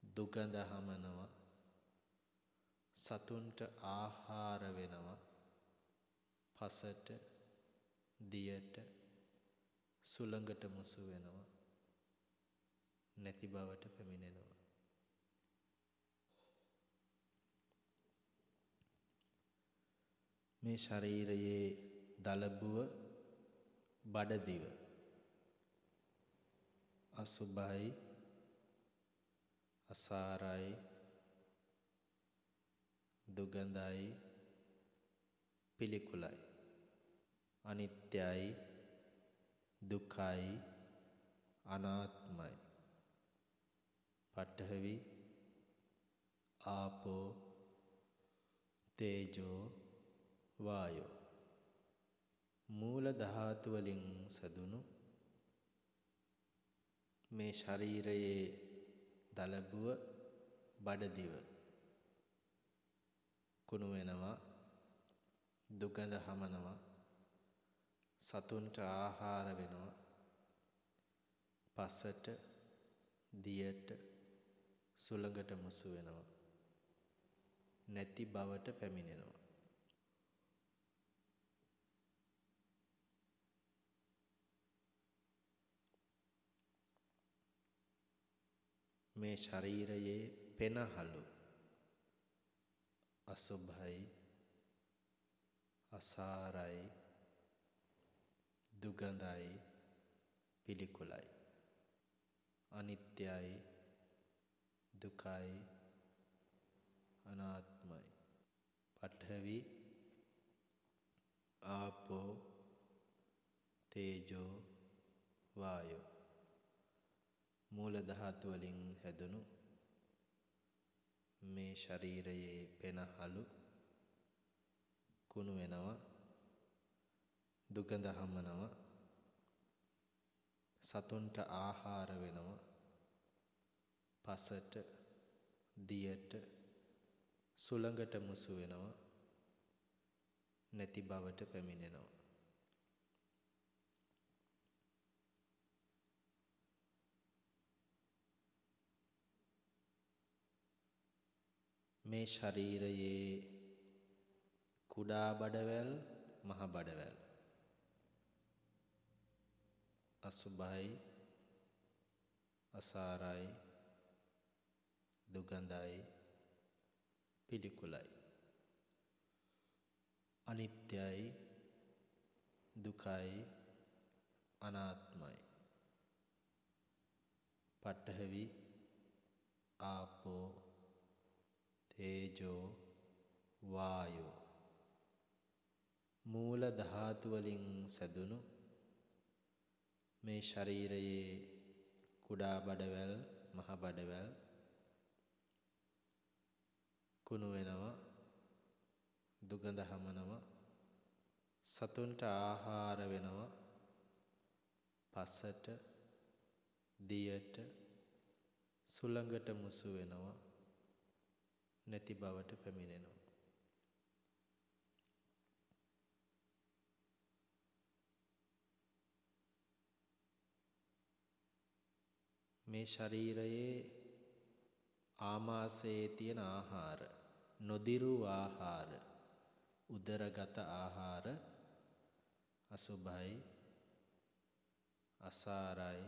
දුගඳ හමනවා සතුන්ට ආහාර වෙනවා පසට දියට සුළඟට මුසු වෙනවා නැති බවට පැමිණෙනවා. මේ ශරීරයේ දලබුව බඩදිව අසුභයි අසාරයි දුගඳයි පිළිකුලයි අනිත්‍යයි දුකයි අනාත්මයි. පඨවි ආපෝ තේජෝ වායෝ. මූල ධාතු වලින් සැදුණු. මේ ශරීරයේ දලබුව බඩදිව. කුණු වෙනවා දුගඳ හමනවා. සතුන්ට ආහාර වෙනවා. පසට දියට සුළඟට මුසු වෙනවා. නැති බවට පැමිණෙනවා. මේ ශරීරයේ පෙනහලු අසුභයි අසාරයි දුගඳයි පිළිකුලයි. අනිත්‍යයි දුකයි අනාත්මයි. පඨවි ආපෝ තේජෝ වායෝ. මූල ධාතු වලින් හැදුණු මේ ශරීරයේ පෙනහලු කුණු වෙනවා දුගඳ හමනවා සතුන්ට ආහාර වෙනවා පසට දියට සුළඟට මුසු වෙනවා නැති බවට පැමිණෙනවා. මේ ශරීරයේ කුඩා බඩවැල් මහ බඩවැල්. අසුභයි අසාරයි දුගඳයි පිළිකුලයි. අනිත්‍යයි දුකයි අනාත්මයි. පඨවි ආපෝ තේජෝ වායෝ මූල ධාතු වලින් සැදුණු මේ ශරීරයේ කුඩා බඩවැල් මහ බඩවැල් කුණු වෙනවා දුගඳ හමනවා සතුන්ට ආහාර වෙනවා පසට දියට සුළඟට මුසු වෙනවා. නැති බවට පැමිණෙනවා. මේ ශරීරයේ ආමාශයේ තියෙන ආහාර නොදිරු ආහාර උදරගත ආහාර අසුභයි අසාරයි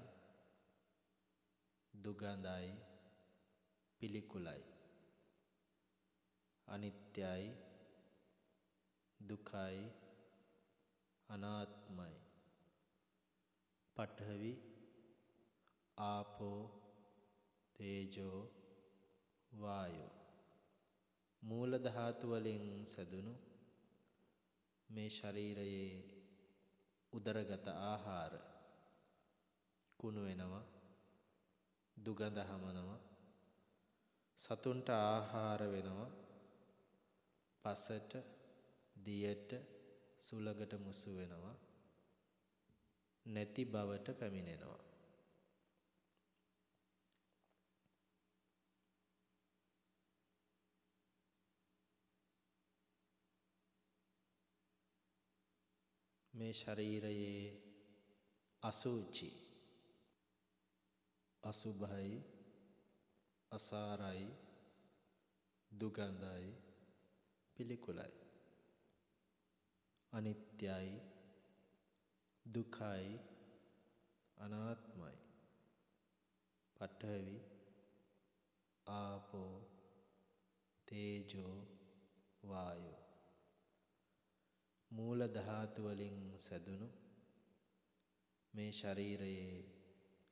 දුගඳයි පිළිකුලයි. අනිත්‍යයි දුකයි අනාත්මයි. පඨවි ආපෝ තේජෝ වායෝ. මූල ධාතු වලින් සැදුණු මේ ශරීරයේ උදරගත ආහාර කුණු වෙනවා දුගඳ හමනවා සතුන්ට ආහාර වෙනවා පසට දියට සුලඟට මුසු වෙනවා. නැති බවට පැමිණෙනවා. මේ ශරීරයේ අසුචි අසුභයි අසාරයි දුගඳයි පිළිකුලයි. අනිත්‍යයි දුකයි අනාත්මයි. පඨවි ආපෝ තේජෝ වායෝ. මූල ධාතු වලින් සැදුණු මේ ශරීරයේ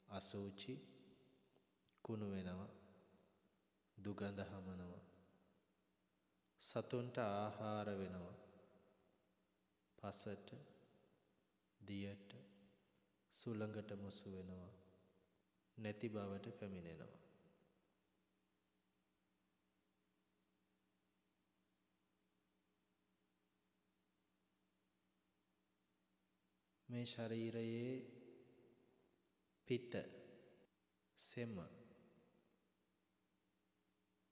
අසූචි කුණු වෙනවා දුගඳ හමනවා. සතුන්ට ආහාර වෙනවා. පසට දියට සුළඟට මුසු වෙනවා. නැති බවට පැමිණෙනවා. මේ ශරීරයේ පිත සෙම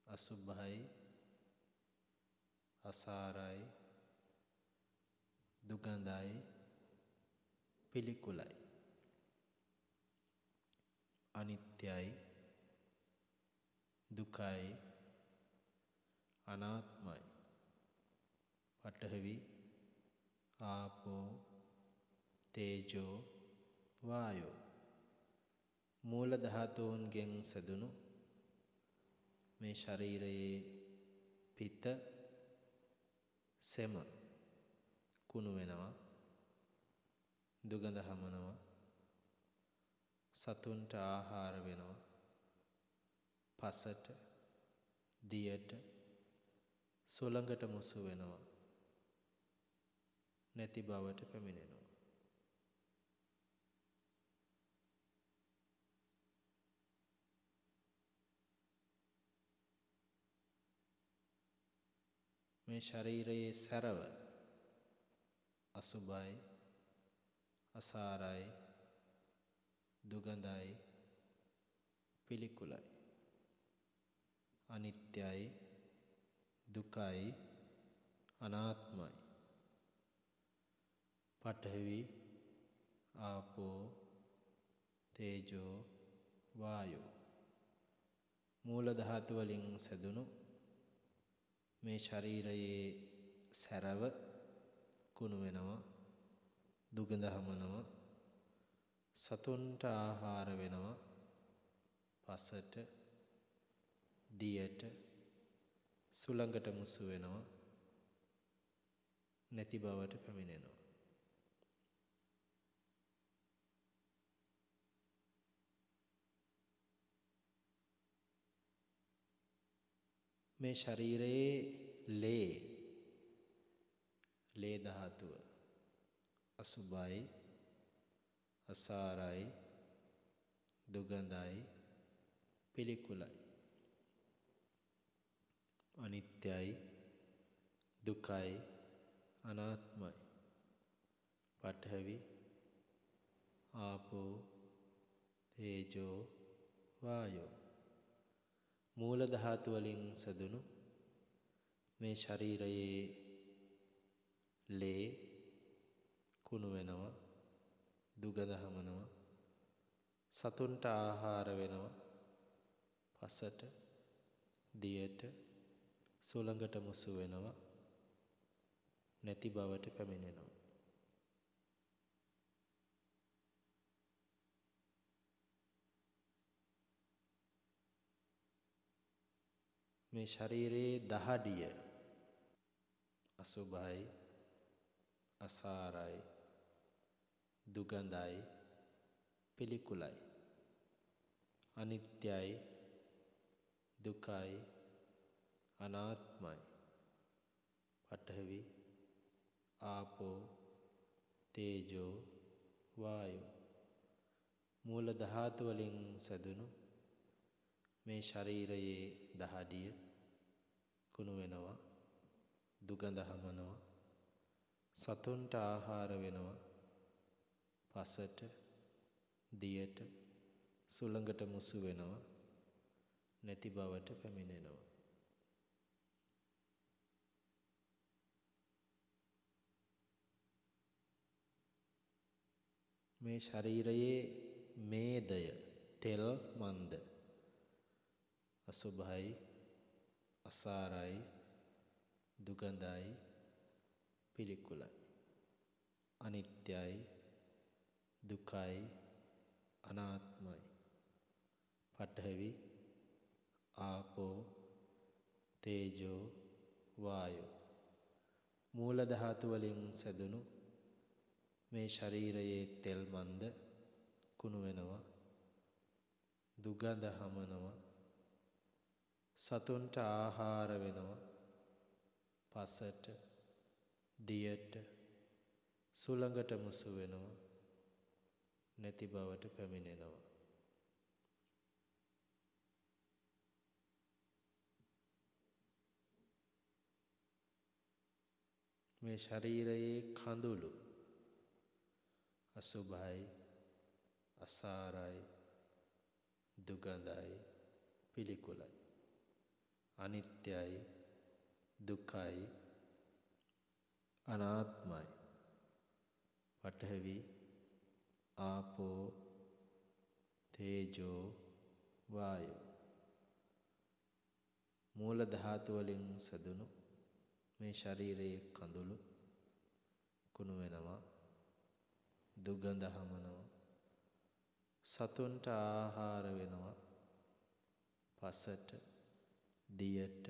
අසුභයි අසාරයි දුගඳයි පිළිකුලයි. අනිත්‍යයි දුකයි අනාත්මයි. පඨවි ආපෝ තේජෝ වායෝ. මූල ධාතුන්ගෙන් සැදුණු මේ ශරීරයේ පිත සෙම කුණු වෙනවා දුගඳ හමනවා සතුන්ට ආහාර වෙනවා පසට දියට සුළඟට මුසු වෙනවා නැති බවට පැමිණෙනවා. මේ ශරීරයේ සැරව අසුභයි අසාරයි දුගඳයි පිළිකුලයි. අනිත්‍යයි දුකයි අනාත්මයි. පඨවි ආපෝ තේජෝ වායෝ. මූල ධාතු වලින් සැදුණු මේ ශරීරයේ සැරව කුණු වෙනවා දුගඳ හමනවා සතුන්ට ආහාර වෙනවා පසට දියට සුළඟට මුසු වෙනවා නැති බවට පැමිණෙනවා. මේ ශරීරයේ ලේ. ලේ ධාතුව. අසුභයි අසාරයි දුගඳයි පිළිකුලයි. අනිත්‍යයි දුකයි අනාත්මයි. පඨවි ආපෝ තේජෝ වායෝ. මූල ධාතු වලින් සැදුණු මේ ශරීරයේ ලේ කුණු වෙනවා දුගඳ හමනවා සතුන්ට ආහාර වෙනවා පසට දියට සුළඟට මුසු වෙනවා නැති බවට පැමිණෙනවා. මේ ශරීරයේ දහඩිය අසුභයි අසාරයි දුගඳයි පිළිකුලයි. අනිත්‍යයි දුකයි අනාත්මයි. පඨවි ආපෝ තේජෝ වායෝ. මූල ධාතු වලින් සැදුණු මේ ශරීරයේ දහඩිය කුණු වෙනවා දුගඳ හමනවා සතුන්ට ආහාර වෙනවා පසට දියට සුළඟට මුසු වෙනවා නැති බවට පැමිණෙනවා. මේ ශරීරයේ මේදය තෙල් මන්ද අසුභයි අසාරයි දුගඳයි පිළිකුලයි. අනිත්‍යයි දුකයි අනාත්මයි. පඨවි ආපෝ තේජෝ වායෝ. මූල ධාතු වලින් සැදුණු මේ ශරීරයේ තෙල් මන්ද කුණු වෙනවා දුගඳ හමනවා සතුන්ට ආහාර වෙනවා. පසට දියට සුළඟට මුසු වෙනවා. නැති බවට පැමිණෙනවා. මේ ශරීරයේ කඳුළු අසුභයි අසාරයි දුගඳයි පිළිකුලයි. අනිත්‍යයි දුකයි අනාත්මයි. පඨවි ආපෝ තේජෝ වායෝ. මූල ධාතු වලින් සදුණු මේ ශරීරයේ කඳුළු කුණු වෙනවා දුගඳ හමනවා සතුන්ට ආහාර වෙනවා පසට දියට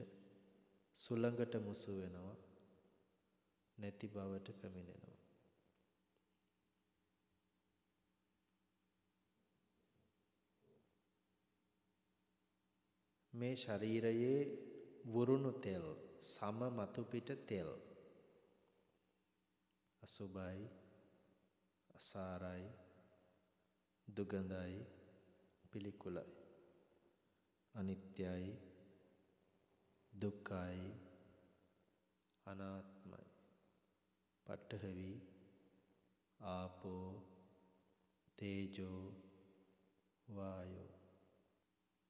සුළඟට මුසු වෙනවා නැති බවට පැමිණෙනවා. මේ ශරීරයේ වුරුණු තෙල් සම මතු පිට තෙල්. අසුභයි අසාරයි දුගඳයි පිළිකුලයි. අනිත්‍යයි දුක්ඛයි. අනාත්මයි. පඨවි ආපෝ තේජෝ වායෝ.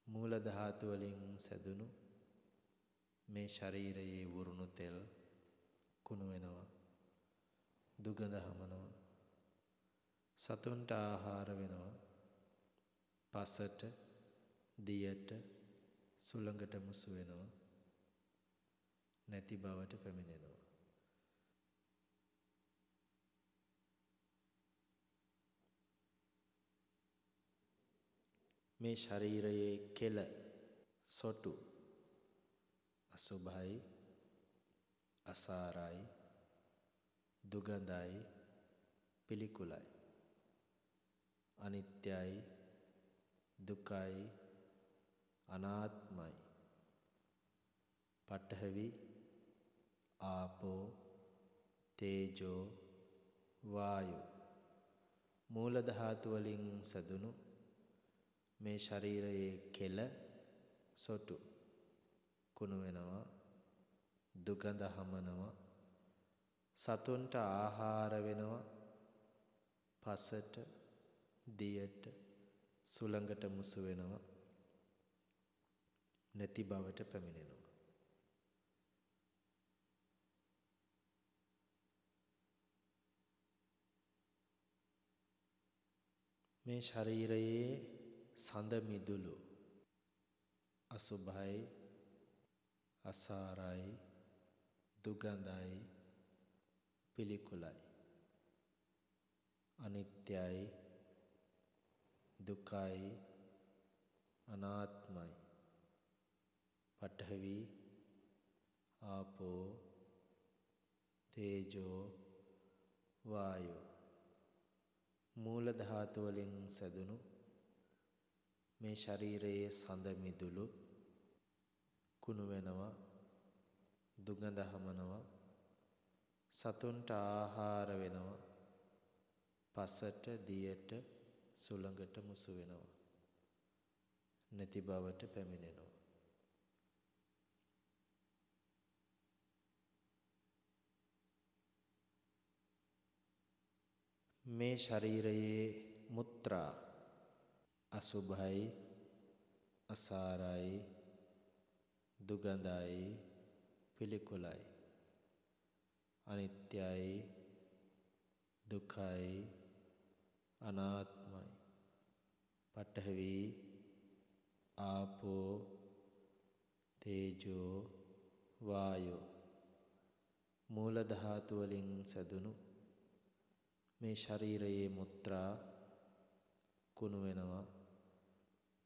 මූල ධාතු වලින් සැදුණු මේ ශරීරයේ වුරුණු තෙල් කුණු වෙනවා. දුගඳ හමනවා. සතුන්ට ආහාර වෙනවා. පසට දියට සුළඟට මුසු වෙනවා. නැති බවට පැමිණෙනවා. මේ ශරීරයේ කෙල සොටු අසුභයි අසාරයි දුගඳයි පිළිකුලයි අනිත්‍යයි දුකයි අනාත්මයි පඨවි ආපෝ තේජෝ වායෝ. මූල ධාතු වලින් සැදුණු. මේ ශරීරයේ කෙල සොටු. කුණු වෙනවා දුගඳ හමනවා. සතුන්ට ආහාර වෙනවා. පසට දියට සුළඟට මුසු වෙනවා. නැති බවට පැමිණෙනවා. මේ ශරීරයේ සඳ මිදුළු අසුභයි අසාරයි දුගඳයි පිළිකුලයි. අනිත්‍යයි දුකයි අනාත්මයි. පඨවි ආපෝ තේජෝ වායෝ. මූල ධාතු වලින් සැදුණු මේ ශරීරයේ සඳ මිදුළු කුණු වෙනවා දුගඳ හමනවා සතුන්ට ආහාර වෙනවා පසට දියට සුළඟට මුසු වෙනවා නැති බවට පැමිණෙනවා. මේ ශරීරයේ මුත්‍රා අසුභයි අසාරයි දුගඳයි පිළිකුලයි අනිත්‍යයි දුකයි අනාත්මයි. පඨවි ආපෝ තේජෝ වායෝ මූල ධාතු වලින් සැදුණු මේ ශරීරයේ මුත්‍රා කුණු වෙනවා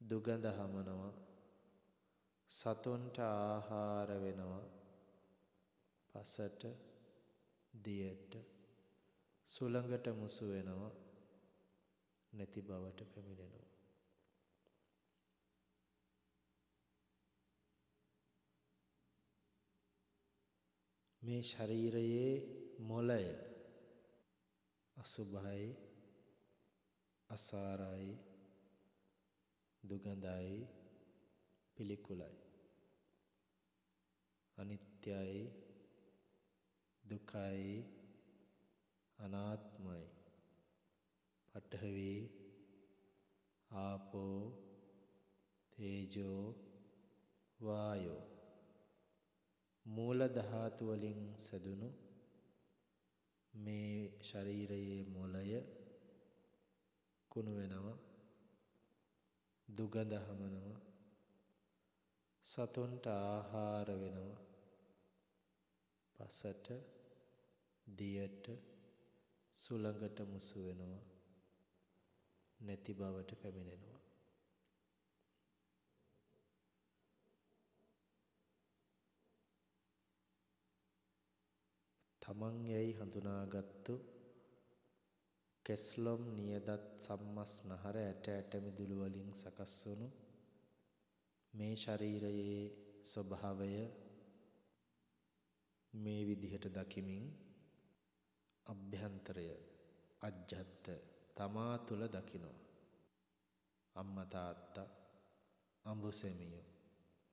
දුගඳ හමනවා සතුන්ට ආහාර වෙනවා පසට දියට සුළඟට මුසු වෙනවා නැති බවට පැමිණෙනවා. මේ ශරීරයේ මොළය අසුභයි අසාරයි දුගඳයි පිළිකුලයි. අනිත්‍යයි දුකයි අනාත්මයි. පඨවි ආපෝ තේජෝ වායෝ. මූල ධාතු වලින් සැදුණු මේ ශරීරයේ මොළය කුණු වෙනවා දුගඳ හමනවා සතුන්ට ආහාර වෙනවා. පසට දියට සුළඟට මුසු වෙනවා. නැති බවට පැමිණෙනවා. තමන් යැයි හඳුනාගත්තු කෙස්ලොම් නියදත් සම්මස්නහර ඇට ඇට මිදුළු වලින් සකස් වුණු මේ ශරීරයේ ස්වභාවය මේ විදිහට දකිමින් අභ්‍යන්තරය අජ්ජත්ත තමා තුල දකිනවා. අම්මා තාත්තා අඹුසෙමියෝ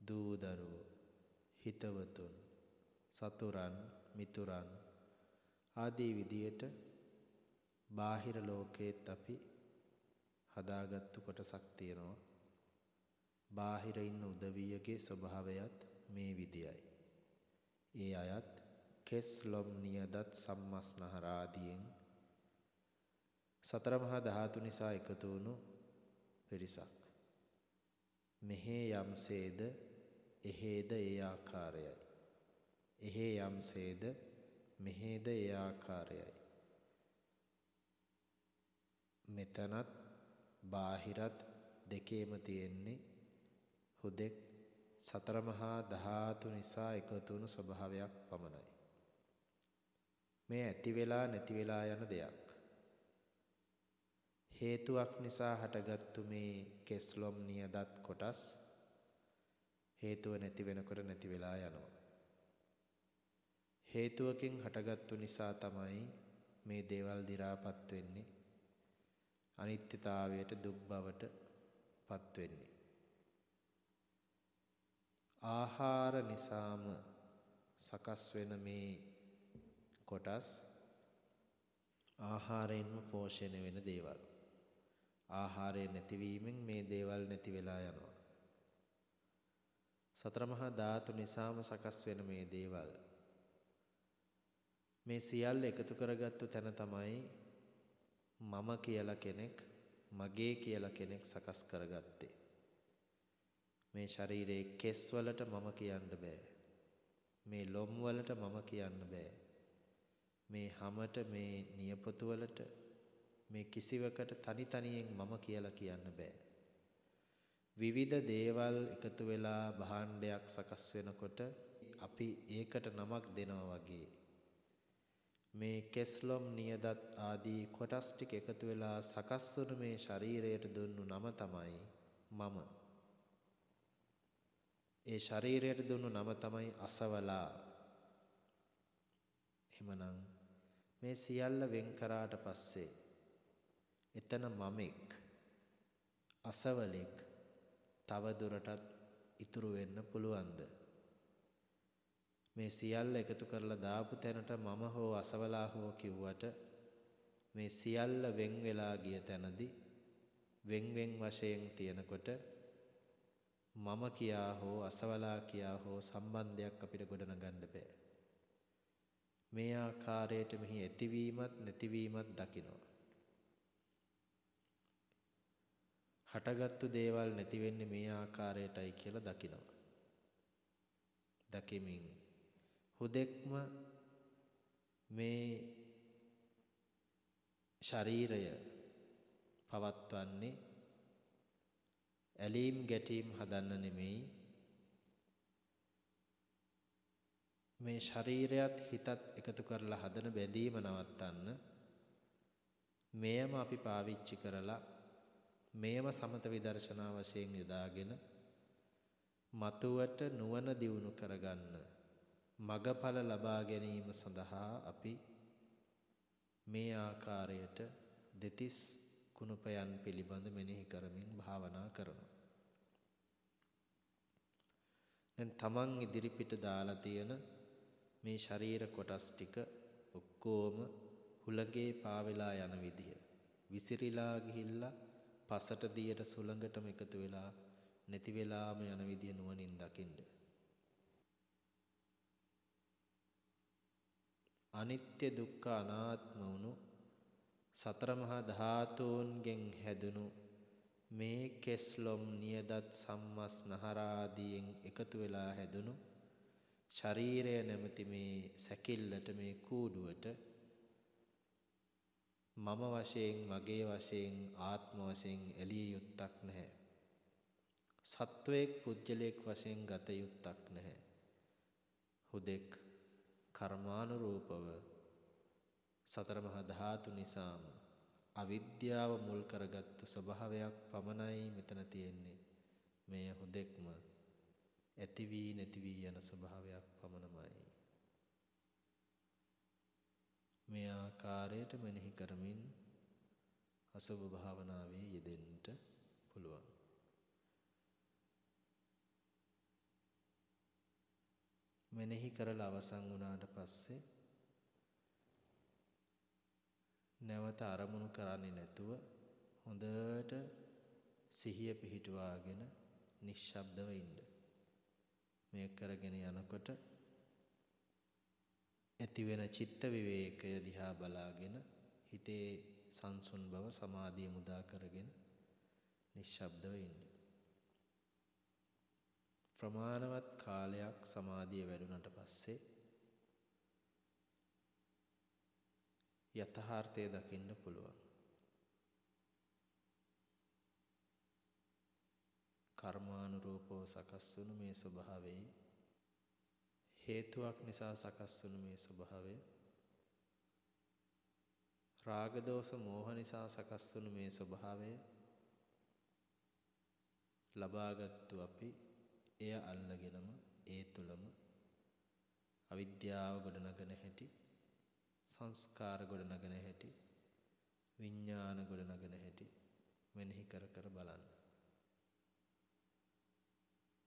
දූ දරුවෝ හිතවතුන් සතුරන් මිතුරන් ආදී විදියට බාහිර ලෝකයේත් අපි හදාගත්තු කොටසක් තියෙනවා. බාහිර ඉන්න උදවියගේ ස්වභාවයත් මේ විදියයි. ඒ අයත් කෙස් ලොම් නියදත් සම්මස්නහර ආදියෙන් සතර මහා ධාතු නිසා එකතු වුණු පිරිසක්. මෙහි යම්සේද එහෙද ඒ ආකාරයයි. එහෙ යම්සේද මෙහෙද ඒ ආකාරයයි. මෙතනත් බාහිරත් දෙකේම තියෙන්නේ හුදෙක් සතර මහා ධාතු නිසා එකතු වුණු ස්වභාවයක් පමණයි. මේ ඇති වෙලා නැති වෙලා යන දෙයක්. හේතුවක් නිසා හටගත්තු මේ කෙස්ලොම් නියදත් කොටස් හේතුව නැති වෙනකොට නැති වෙලා යනවා. හේතුවකින් හටගත්තු නිසා තමයි මේ දේවල් දි รา පත් වෙන්නේ අනිත්‍යතාවයට දුක් බවට පත් වෙන්නේ ආහාර නිසාම සකස් වෙන මේ කොටස් ආහාරයෙන්ම පෝෂණය වෙන දේවල්. ආහාරය නැතිවීමෙන් මේ දේවල් නැති වෙලා යනවා. සතර මහා ධාතු නිසාම සකස් වෙන මේ දේවල් මේ සියල්ල එකතු කරගත්තු තැන තමයි මම කියලා කෙනෙක් මගේ කියලා කෙනෙක් සකස් කරගත්තේ. මේ ශරීරයේ කෙස් වලට මම කියන්න බෑ. මේ ලොම් වලට මම කියන්න බෑ. මේ හැමත මේ නියපොතු වලට මේ කිසිවකට තනි තනියෙන් මම කියලා කියන්න බෑ. විවිධ දේවල් එකතු වෙලා භාණ්ඩයක් සකස් වෙනකොට අපි ඒකට නමක් දෙනවා වගේ මේ කෙස්ලොම් නියදත් ආදී කොටස් ටික එකතු වෙලා සකස් වුණු මේ ශරීරයට දුන්නු නම තමයි මම. ඒ ශරීරයට දුන්නු නම තමයි අසවලා. එහෙමනම් මේ සියල්ල වෙන් කරාට පස්සේ එතන මමෙක් අසවලෙක් තව දුරටත් ඉතුරු වෙන්න පුළුවන්ද? මේ සියල්ල එකතු කරලා දාපු තැනට මම හෝ අසවලා හෝ කිව්වට මේ සියල්ල වෙන් වෙලා ගිය තැනදී වෙන් වෙන් වශයෙන් තියනකොට මම කියා හෝ අසවලා කියා හෝ සම්බන්ධයක් අපිට ගොඩනගන්න බෑ. මේ ආකාරයට මෙහි ඇතිවීමත් නැතිවීමත් දකිනවා. හටගත්තු දේවල් නැති වෙන්නේ මේ ආකාරයටයි කියලා දකිනවා. දකිමින් හුදෙක්ම මේ ශරීරය පවත්වන්නේ ඇලීම් ගැටීම් හදන්න නෙමෙයි. මේ ශරීරයත් හිතත් එකතු කරලා හදන බැඳීම නවත්තන්න. මෙයම අපි පාවිච්චි කරලා මෙයම සමත විදර්ශනා වශයෙන් යොදාගෙන මතුවට නුවණ දියුණු කරගන්න මගඵල ලබා ගැනීම සඳහා අපි මේ ආකාරයට දෙතිස් කුණපයන් පිළිබඳ මෙනෙහි කරමින් භාවනා කරනවා. දැන් තමන් ඉදිරිපිට දාලා තියෙන මේ ශරීර කොටස් ටික ඔක්කොම හුලඟේ පාවෙලා යන විදිය විසිරීලා ගිහිල්ලා පසට දියට සුළඟටම එකතු වෙලා නැති වෙලාම යන විදිය නුවණින් දකින්න. අනිත්‍ය දුක්ඛ අනාත්ම වුණු සතර මහා ධාතුන්ගෙන් හැදුණු මේ කෙස්ලොම් නියදත් සම්මස් නහරාදියෙන් එකතු වෙලා හැදුණු ශරීරය නැමැති මේ සැකිල්ලට මේ කූඩුවට මම වශයෙන් මගේ වශයෙන් ආත්ම වශයෙන් එළිය යුත්තක් නැහැ. සත්වයක් පුජ්‍යලයක් වශයෙන් ගත යුත්තක් නැහැ. හුදෙක් කර්මානුරූපව සතර මහා ධාතු නිසාම අවිද්‍යාව මුල් කරගත්තු ස්වභාවයක් පමණයි මෙතන තියෙන්නේ. මෙය හුදෙක්ම ඇති වී නැති වී යන ස්වභාවයක් පමණමයි. මේ ආකාරයට මෙනෙහි කරමින් අසුභ භාවනාවේ යෙදෙන්න පුළුවන්. මෙනෙහි කරලා අවසන් වුණාට පස්සේ නැවත අරමුණු කරන්නේ නැතුව හොඳට සිහිය පිහිටුවාගෙන නිශ්ශබ්දව ඉන්න. මේ කරගෙන යනකොට ඇති වෙන චිත්ත විවේකය දිහා බලාගෙන හිතේ සංසුන් බව සමාධිය මුදා කරගෙන නිශ්ශබ්දව ඉන්න. ප්‍රමාණවත් කාලයක් සමාධිය වැඩුණට පස්සේ යථාර්ථය දකින්න පුළුවන්. කර්මානුරූපව සකස් වුණු මේ ස්වභාවයේ හේතුවක් නිසා සකස් වුණු මේ ස්වභාවය රාග දෝෂ මෝහ නිසා සකස් වුණු මේ ස්වභාවය ලබාගත්තු අපි එය අල්ලගෙනම ඒ තුලම අවිද්‍යාව ගොඩනගන හැටි සංස්කාර ගොඩනගන හැටි විඥාන ගොඩනගන හැටි මෙනෙහි කර කර බලන්න.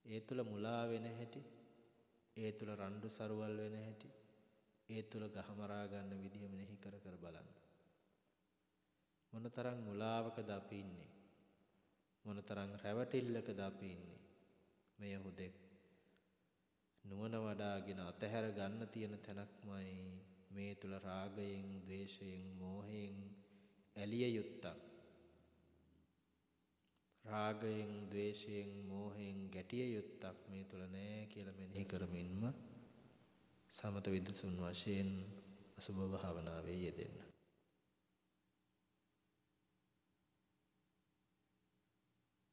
ඒ තුල මුලා වෙන හැටි ඒ තුල රණ්ඩු සරුවල් වෙන හැටි ඒ තුල ගහමරා ගන්න විදිය මෙනෙහි කර කර බලන්න. මොනතරම් මුලාවකද අපි ඉන්නේ? මොනතරම් රැවටිල්ලකද අපි ඉන්නේ? මෙය හුදෙක් නුවණ වඩාගෙන අතහැර ගන්න තියෙන තැනක්මයි මේ තුල රාගයෙන්, ద్వේෂයෙන්, මෝහයෙන් ඇලිය යුත්තක්. රාගයෙන්, ద్వේෂයෙන්, මෝහයෙන් ගැටිය යුත්තක් මේ තුල නෑ කියලා මෙනෙහි කරමින්ම සමත විදසුන් වශයෙන් අසුභ භාවනාවේ යෙදෙන්න.